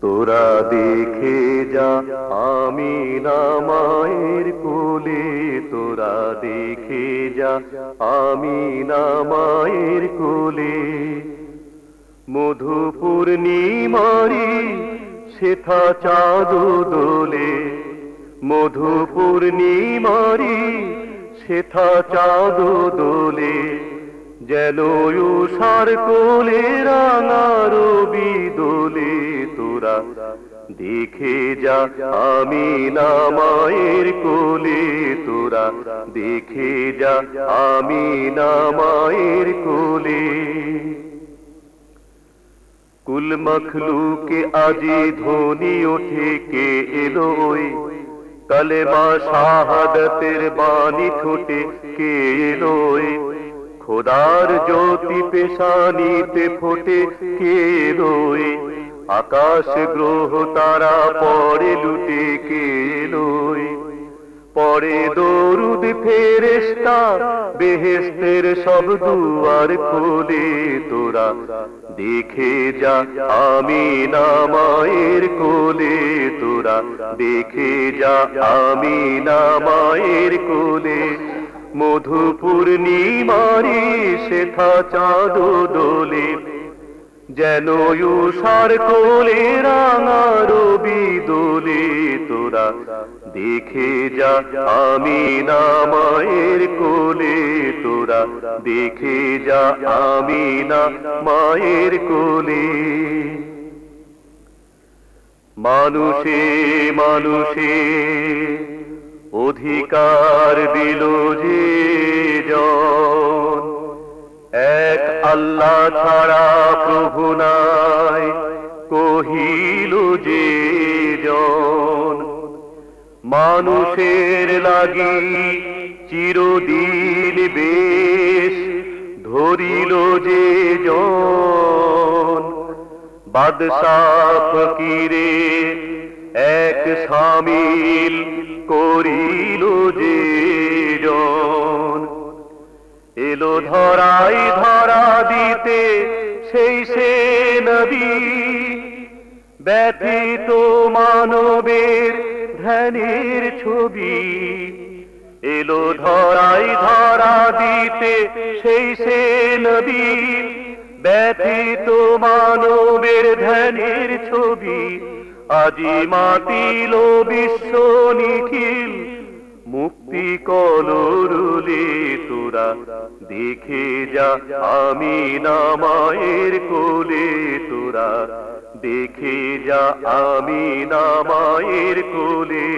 তোরা দেখে যা, আমি না মায়ের কোলে। তোরা দেখে যা, আমি না মায়ের কোলে। মধু পূর্ণিমারি শেথা চাঁদ দোলে। মধু পূর্ণিমারি শেথা চাঁদ দোলে। যেন উষার কোলে রাঙা রবি দোলে তোরা দেখে যা, আমি না মায়ের কোলে তোরা। দেখে যা, আমি না মায়ের কোলে। কুল মখলুকে আজি ধ্বনি ওঠে, কে এলো ওই? কলেমা শাহাদতের বাণী ঠোঁটে, কে এলো খোদার জ্যোতি পেশানিতে ফোটে, কে ওই? আকাশ গ্রহ তারা পরে লুটে কে এলো পরে দরুদ ফেরেস্তা বেহেস্তের সব দুয়ার খোলে তোরা। দেখে যা আমি না মায়ের কোলে তোরা। দেখে যা আমি না মায়ের কোলে। মধু পূর্ণিমারি শেখা চাঁদ দোলে। যেন উষার কোলে রাঙা রবি দোলে, তোরা দেখে যা আমি না মায়ের কোলে, তোরা দেখে যা আমি না মায়ের কোলে। মানুষে মানুষে, অধিকার দিল যে এক আল্লাহ ছাড়া প্রভু নাই। কহিল যে জন, মানুষের লাগি চিরদিন বেশ ধরিল যে জন। বাদশাহ ফকিরে এক সামিল করিল যে জন। এলো ধরাই ধরা দিতে সেই সে নবী ব্যথিত মানবের ধ্যানের ছবি। এলো ধরাই ধরা দিতে সেই সে নবী ব্যথিত মানবের ধ্যানের ছবি। আজি মাতিল বিশ্ব নিখিল মুক্তি কলরুলে তোরা দেখে যা আমি নামায়ের কোলে তোরা। দেখে যা আমি নামায়ের কোলে